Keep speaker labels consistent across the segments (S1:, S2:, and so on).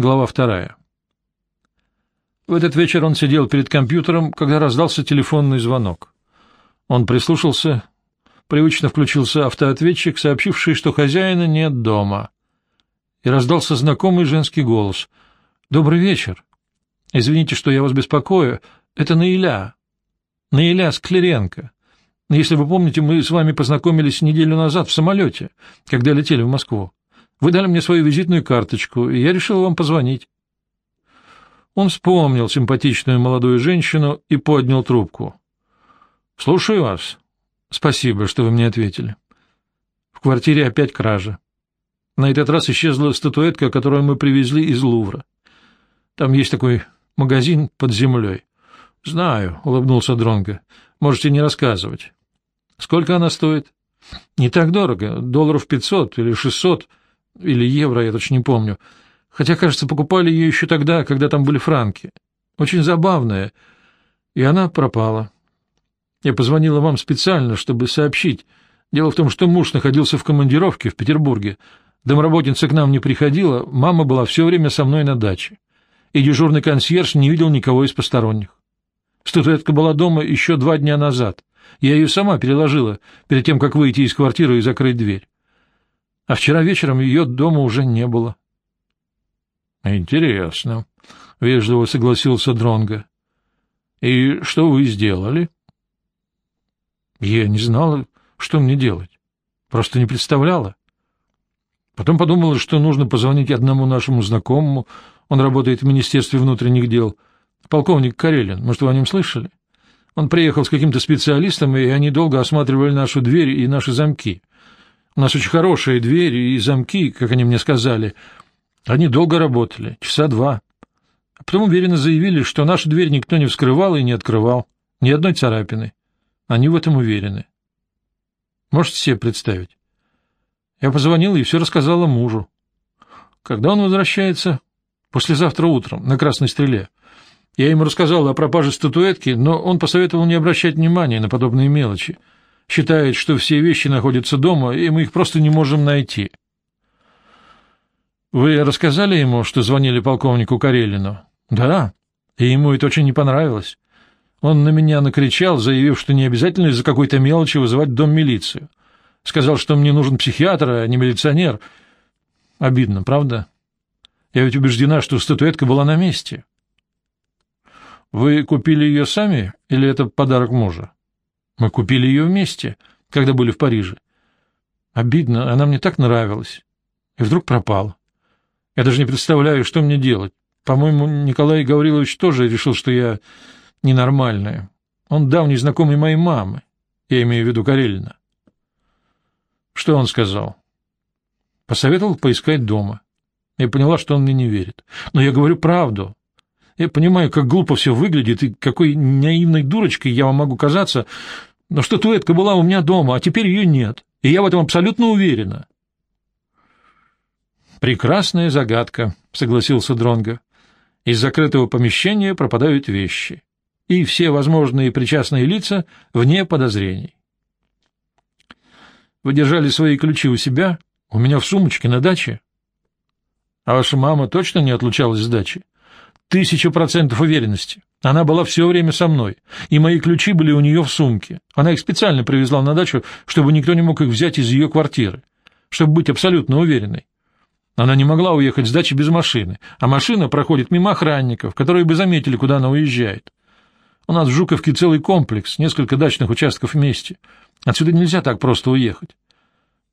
S1: Глава вторая. В этот вечер он сидел перед компьютером, когда раздался телефонный звонок. Он прислушался, привычно включился автоответчик, сообщивший, что хозяина нет дома. И раздался знакомый женский голос. «Добрый вечер. Извините, что я вас беспокою. Это Наиля. Наиля Склеренко. Если вы помните, мы с вами познакомились неделю назад в самолете, когда летели в Москву. Вы дали мне свою визитную карточку, и я решил вам позвонить. Он вспомнил симпатичную молодую женщину и поднял трубку. — Слушаю вас. — Спасибо, что вы мне ответили. В квартире опять кража. На этот раз исчезла статуэтка, которую мы привезли из Лувра. Там есть такой магазин под землей. — Знаю, — улыбнулся Дронго. — Можете не рассказывать. — Сколько она стоит? — Не так дорого. Долларов пятьсот или шестьсот или евро, я точно не помню. Хотя, кажется, покупали ее еще тогда, когда там были франки. Очень забавная. И она пропала. Я позвонила вам специально, чтобы сообщить. Дело в том, что муж находился в командировке в Петербурге. Домработница к нам не приходила, мама была все время со мной на даче. И дежурный консьерж не видел никого из посторонних. Статуэтка была дома еще два дня назад. Я ее сама переложила перед тем, как выйти из квартиры и закрыть дверь а вчера вечером ее дома уже не было. — Интересно, — вежливо согласился Дронга. И что вы сделали? — Я не знала, что мне делать. Просто не представляла. Потом подумала, что нужно позвонить одному нашему знакомому. Он работает в Министерстве внутренних дел. Полковник Карелин. Может, вы о нем слышали? Он приехал с каким-то специалистом, и они долго осматривали нашу дверь и наши замки. У нас очень хорошие двери и замки, как они мне сказали. Они долго работали, часа два. А потом уверенно заявили, что нашу дверь никто не вскрывал и не открывал. Ни одной царапины. Они в этом уверены. Можете себе представить? Я позвонила и все рассказала мужу. Когда он возвращается? Послезавтра утром, на Красной Стреле. Я ему рассказала о пропаже статуэтки, но он посоветовал не обращать внимания на подобные мелочи — считает, что все вещи находятся дома, и мы их просто не можем найти. Вы рассказали ему, что звонили полковнику Карелину? Да, и ему это очень не понравилось. Он на меня накричал, заявив, что не обязательно из-за какой-то мелочи вызывать дом милицию. Сказал, что мне нужен психиатр, а не милиционер. Обидно, правда? Я ведь убеждена, что статуэтка была на месте. Вы купили ее сами или это подарок мужа? Мы купили ее вместе, когда были в Париже. Обидно, она мне так нравилась. И вдруг пропала. Я даже не представляю, что мне делать. По-моему, Николай Гаврилович тоже решил, что я ненормальная. Он давний знакомый моей мамы. Я имею в виду Карелина. Что он сказал? Посоветовал поискать дома. Я поняла, что он мне не верит. Но я говорю правду. Я понимаю, как глупо все выглядит, и какой наивной дурочкой я вам могу казаться, но статуэтка была у меня дома, а теперь ее нет, и я в этом абсолютно уверена. Прекрасная загадка, согласился Дронга. Из закрытого помещения пропадают вещи, и все возможные причастные лица вне подозрений. Вы держали свои ключи у себя, у меня в сумочке на даче. А ваша мама точно не отлучалась с дачи? Тысяча процентов уверенности. Она была все время со мной, и мои ключи были у нее в сумке. Она их специально привезла на дачу, чтобы никто не мог их взять из ее квартиры, чтобы быть абсолютно уверенной. Она не могла уехать с дачи без машины, а машина проходит мимо охранников, которые бы заметили, куда она уезжает. У нас в Жуковке целый комплекс, несколько дачных участков вместе. Отсюда нельзя так просто уехать.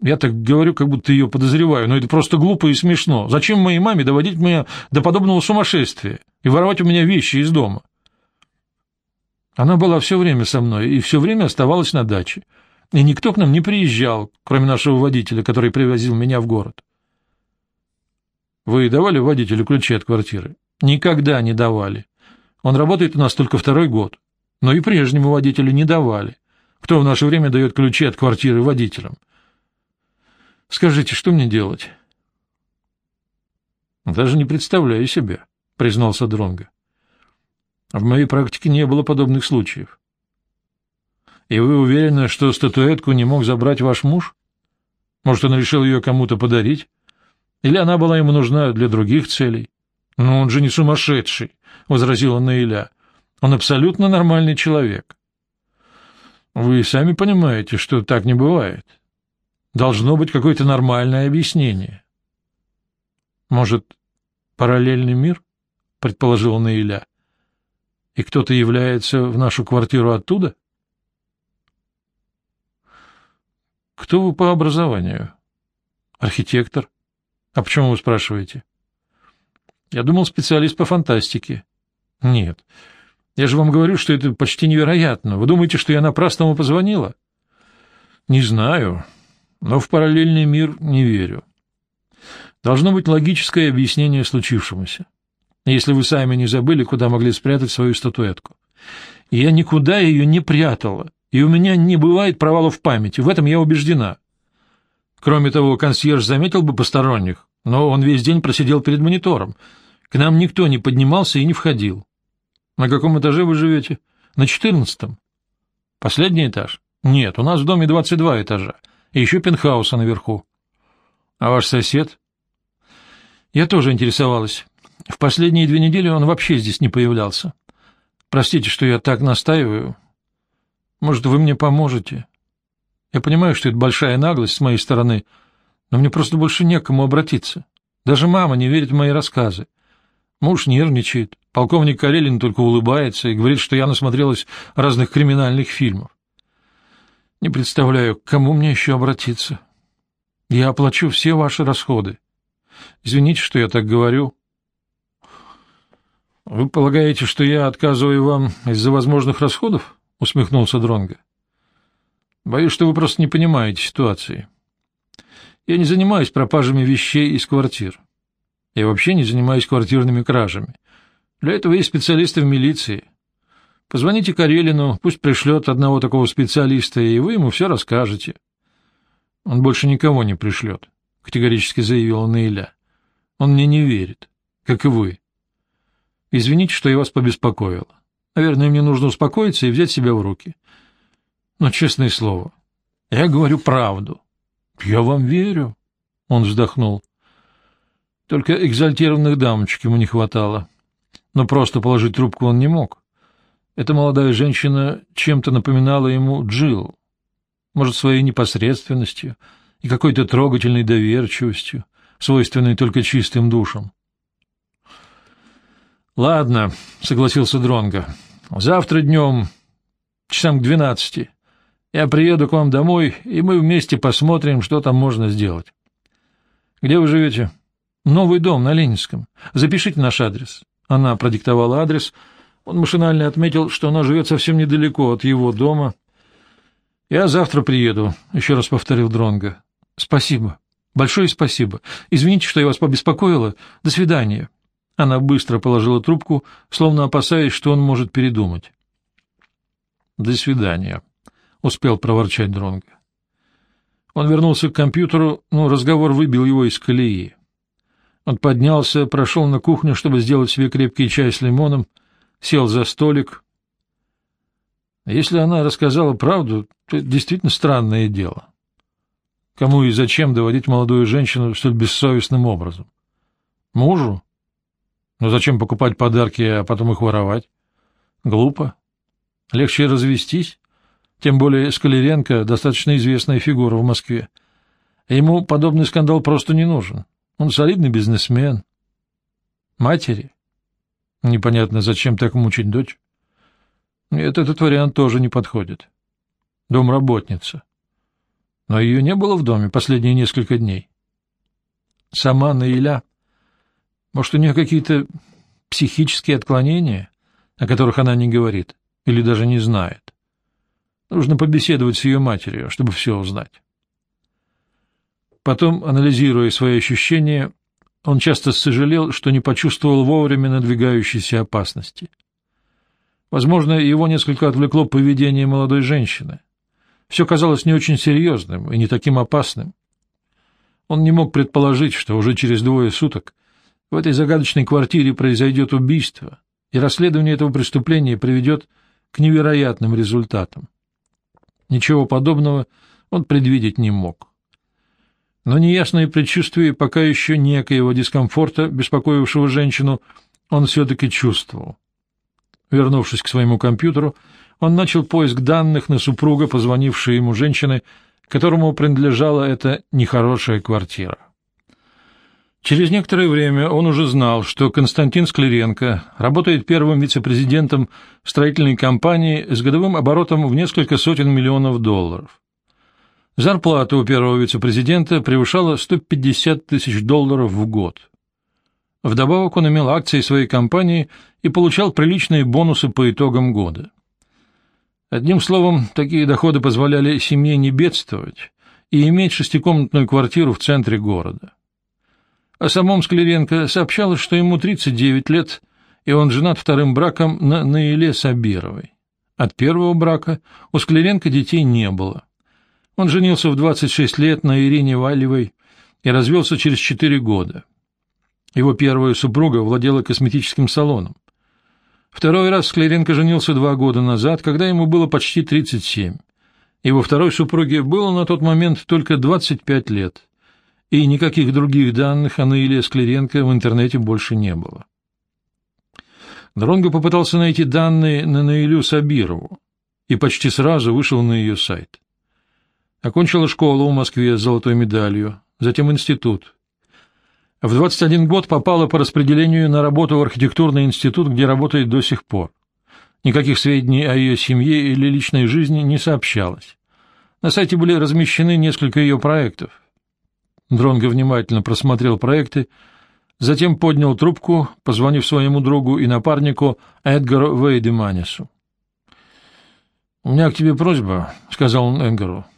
S1: Я так говорю, как будто ее подозреваю, но это просто глупо и смешно. Зачем моей маме доводить меня до подобного сумасшествия и воровать у меня вещи из дома? Она была все время со мной и все время оставалась на даче. И никто к нам не приезжал, кроме нашего водителя, который привозил меня в город. Вы давали водителю ключи от квартиры? Никогда не давали. Он работает у нас только второй год. Но и прежнему водителю не давали. Кто в наше время дает ключи от квартиры водителям? Скажите, что мне делать? Даже не представляю себе, признался Дронга. В моей практике не было подобных случаев. И вы уверены, что статуэтку не мог забрать ваш муж? Может, он решил ее кому-то подарить? Или она была ему нужна для других целей? Но он же не сумасшедший, — возразила Наиля. Он абсолютно нормальный человек. Вы сами понимаете, что так не бывает. Должно быть какое-то нормальное объяснение. Может, параллельный мир? — предположила Наиля. И кто-то является в нашу квартиру оттуда? Кто вы по образованию? Архитектор. А почему вы спрашиваете? Я думал, специалист по фантастике. Нет. Я же вам говорю, что это почти невероятно. Вы думаете, что я напрасно ему позвонила? Не знаю, но в параллельный мир не верю. Должно быть логическое объяснение случившемуся. Если вы сами не забыли, куда могли спрятать свою статуэтку. Я никуда ее не прятала, и у меня не бывает провалов памяти, в этом я убеждена. Кроме того, консьерж заметил бы посторонних, но он весь день просидел перед монитором. К нам никто не поднимался и не входил. На каком этаже вы живете? На четырнадцатом. Последний этаж? Нет, у нас в доме двадцать два этажа, и еще пентхауса наверху. А ваш сосед? Я тоже интересовалась. В последние две недели он вообще здесь не появлялся. Простите, что я так настаиваю. Может, вы мне поможете? Я понимаю, что это большая наглость с моей стороны, но мне просто больше некому обратиться. Даже мама не верит в мои рассказы. Муж нервничает, полковник Карелин только улыбается и говорит, что я насмотрелась разных криминальных фильмов. Не представляю, к кому мне еще обратиться. Я оплачу все ваши расходы. Извините, что я так говорю. — Вы полагаете, что я отказываю вам из-за возможных расходов? — усмехнулся Дронга. Боюсь, что вы просто не понимаете ситуации. Я не занимаюсь пропажами вещей из квартир. Я вообще не занимаюсь квартирными кражами. Для этого есть специалисты в милиции. Позвоните Карелину, пусть пришлет одного такого специалиста, и вы ему все расскажете. Он больше никого не пришлет, — категорически заявила Наиля. Он мне не верит, как и вы. Извините, что я вас побеспокоила. Наверное, мне нужно успокоиться и взять себя в руки. Но, честное слово, я говорю правду. — Я вам верю, — он вздохнул. Только экзальтированных дамочек ему не хватало. Но просто положить трубку он не мог. Эта молодая женщина чем-то напоминала ему Джилл. Может, своей непосредственностью и какой-то трогательной доверчивостью, свойственной только чистым душам. — Ладно, — согласился Дронго. Завтра днем, часам к двенадцати, я приеду к вам домой, и мы вместе посмотрим, что там можно сделать. Где вы живете? Новый дом на Ленинском. Запишите наш адрес. Она продиктовала адрес. Он машинально отметил, что она живет совсем недалеко от его дома. Я завтра приеду, еще раз повторил Дронга. Спасибо. Большое спасибо. Извините, что я вас побеспокоила. До свидания. Она быстро положила трубку, словно опасаясь, что он может передумать. До свидания. — успел проворчать Дронго. Он вернулся к компьютеру, но разговор выбил его из колеи. Он поднялся, прошел на кухню, чтобы сделать себе крепкий чай с лимоном, сел за столик. Если она рассказала правду, то это действительно странное дело. Кому и зачем доводить молодую женщину столь бессовестным образом? Мужу? Но зачем покупать подарки, а потом их воровать? Глупо. Легче развестись тем более Скалеренко — достаточно известная фигура в Москве. Ему подобный скандал просто не нужен. Он солидный бизнесмен. Матери? Непонятно, зачем так мучить дочь. Нет, этот вариант тоже не подходит. Домработница. Но ее не было в доме последние несколько дней. Сама Наиля. Может, у нее какие-то психические отклонения, о которых она не говорит или даже не знает. Нужно побеседовать с ее матерью, чтобы все узнать. Потом, анализируя свои ощущения, он часто сожалел, что не почувствовал вовремя надвигающейся опасности. Возможно, его несколько отвлекло поведение молодой женщины. Все казалось не очень серьезным и не таким опасным. Он не мог предположить, что уже через двое суток в этой загадочной квартире произойдет убийство, и расследование этого преступления приведет к невероятным результатам. Ничего подобного он предвидеть не мог. Но неясные предчувствия пока еще некоего дискомфорта, беспокоившего женщину, он все-таки чувствовал. Вернувшись к своему компьютеру, он начал поиск данных на супруга, позвонившей ему женщины, которому принадлежала эта нехорошая квартира. Через некоторое время он уже знал, что Константин Склеренко работает первым вице-президентом строительной компании с годовым оборотом в несколько сотен миллионов долларов. Зарплата у первого вице-президента превышала 150 тысяч долларов в год. Вдобавок он имел акции своей компании и получал приличные бонусы по итогам года. Одним словом, такие доходы позволяли семье не бедствовать и иметь шестикомнатную квартиру в центре города. О самом Склеренко сообщалось, что ему 39 лет, и он женат вторым браком на Наиле Сабировой. От первого брака у Склеренко детей не было. Он женился в 26 лет на Ирине Валевой и развелся через 4 года. Его первая супруга владела косметическим салоном. Второй раз Склеренко женился два года назад, когда ему было почти 37. Его второй супруге было на тот момент только 25 лет и никаких других данных о Наиле Склеренко в интернете больше не было. Дронго попытался найти данные на Наилю Сабирову и почти сразу вышел на ее сайт. Окончила школу в Москве с золотой медалью, затем институт. В 21 год попала по распределению на работу в архитектурный институт, где работает до сих пор. Никаких сведений о ее семье или личной жизни не сообщалось. На сайте были размещены несколько ее проектов. Дронго внимательно просмотрел проекты, затем поднял трубку, позвонив своему другу и напарнику Эдгару Вейдеманису. — У меня к тебе просьба, — сказал он Эдгару. —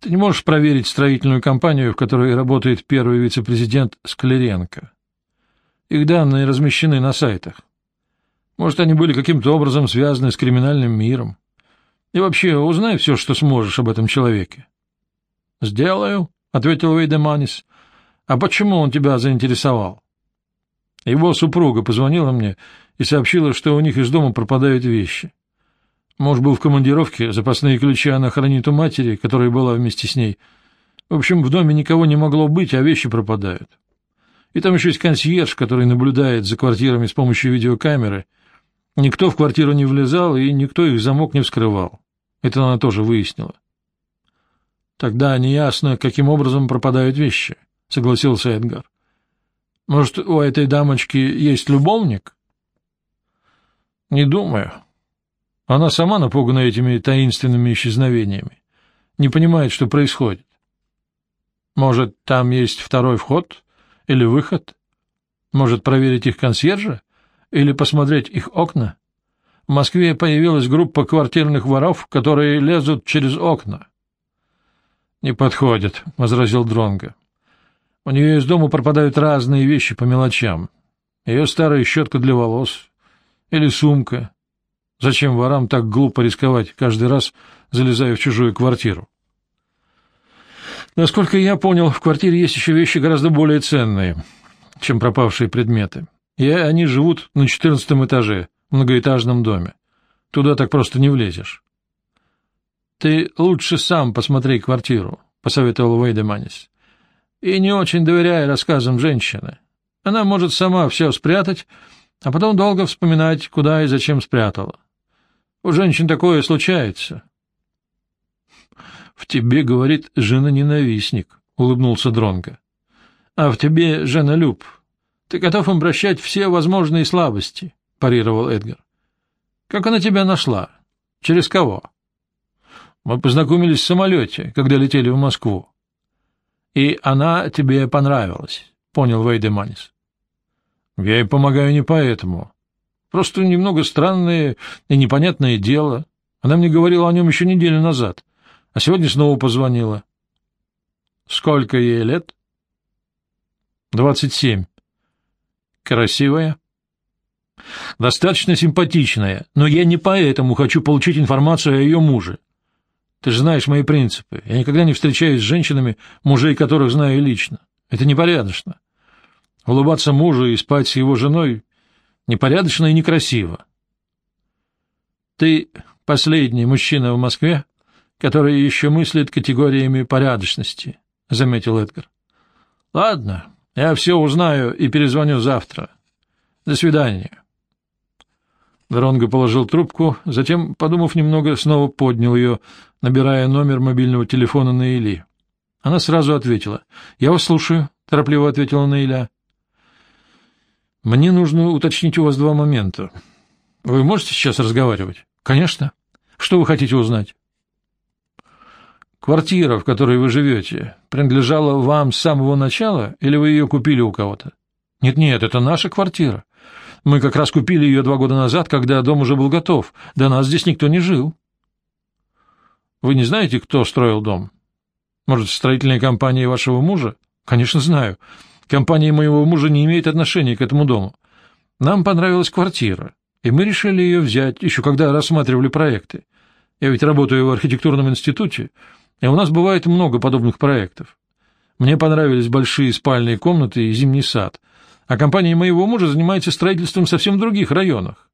S1: Ты не можешь проверить строительную компанию, в которой работает первый вице-президент Склеренко. Их данные размещены на сайтах. Может, они были каким-то образом связаны с криминальным миром. И вообще, узнай все, что сможешь об этом человеке. — Сделаю, — ответил Вейдеманис. — А почему он тебя заинтересовал? Его супруга позвонила мне и сообщила, что у них из дома пропадают вещи. Муж был в командировке, запасные ключи она хранит у матери, которая была вместе с ней. В общем, в доме никого не могло быть, а вещи пропадают. И там еще есть консьерж, который наблюдает за квартирами с помощью видеокамеры. Никто в квартиру не влезал, и никто их замок не вскрывал. Это она тоже выяснила. Тогда неясно, каким образом пропадают вещи, — согласился Эдгар. — Может, у этой дамочки есть любовник? — Не думаю. Она сама напугана этими таинственными исчезновениями. Не понимает, что происходит. Может, там есть второй вход или выход? Может, проверить их консьержа? Или посмотреть их окна? В Москве появилась группа квартирных воров, которые лезут через окна. — Не подходит, — возразил Дронго. — У нее из дома пропадают разные вещи по мелочам. Ее старая щетка для волос или сумка. Зачем ворам так глупо рисковать, каждый раз залезая в чужую квартиру? Насколько я понял, в квартире есть еще вещи гораздо более ценные, чем пропавшие предметы. И они живут на четырнадцатом этаже, в многоэтажном доме. Туда так просто не влезешь. Ты лучше сам посмотри квартиру, — посоветовал Вейдеманис. — И не очень доверяй рассказам женщины. Она может сама все спрятать, а потом долго вспоминать, куда и зачем спрятала. У женщин такое случается. — В тебе, говорит, жена-ненавистник, — улыбнулся Дронго. — А в тебе жена-люб. Ты готов обращать все возможные слабости, — парировал Эдгар. — Как она тебя нашла? Через кого? — мы познакомились в самолете, когда летели в Москву. И она тебе понравилась, — понял Вейдеманис. Я ей помогаю не поэтому. Просто немного странное и непонятное дело. Она мне говорила о нем еще неделю назад, а сегодня снова позвонила. Сколько ей лет? Двадцать семь. Красивая? Достаточно симпатичная, но я не поэтому хочу получить информацию о ее муже. Ты же знаешь мои принципы. Я никогда не встречаюсь с женщинами, мужей которых знаю лично. Это непорядочно. Улыбаться мужу и спать с его женой непорядочно и некрасиво. Ты последний мужчина в Москве, который еще мыслит категориями порядочности, — заметил Эдгар. — Ладно, я все узнаю и перезвоню завтра. До свидания. Дронго положил трубку, затем, подумав немного, снова поднял ее, набирая номер мобильного телефона Наили. Она сразу ответила. — Я вас слушаю, — торопливо ответила Наиля. — Мне нужно уточнить у вас два момента. Вы можете сейчас разговаривать? — Конечно. Что вы хотите узнать? Квартира, в которой вы живете, принадлежала вам с самого начала, или вы ее купили у кого-то? Нет-нет, это наша квартира. Мы как раз купили ее два года назад, когда дом уже был готов. До нас здесь никто не жил. Вы не знаете, кто строил дом? Может, строительная компания вашего мужа? Конечно, знаю. Компания моего мужа не имеет отношения к этому дому. Нам понравилась квартира, и мы решили ее взять, еще когда рассматривали проекты. Я ведь работаю в архитектурном институте, и у нас бывает много подобных проектов. Мне понравились большие спальные комнаты и зимний сад, а компания моего мужа занимается строительством совсем в других районах.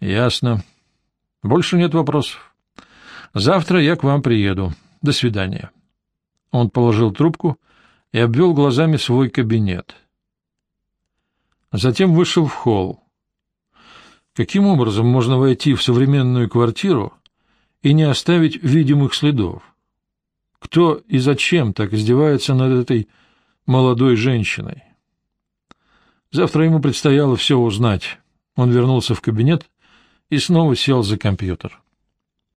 S1: Ясно. Больше нет вопросов. Завтра я к вам приеду. До свидания. Он положил трубку и обвел глазами свой кабинет. Затем вышел в холл. Каким образом можно войти в современную квартиру и не оставить видимых следов. Кто и зачем так издевается над этой молодой женщиной? Завтра ему предстояло все узнать. Он вернулся в кабинет и снова сел за компьютер.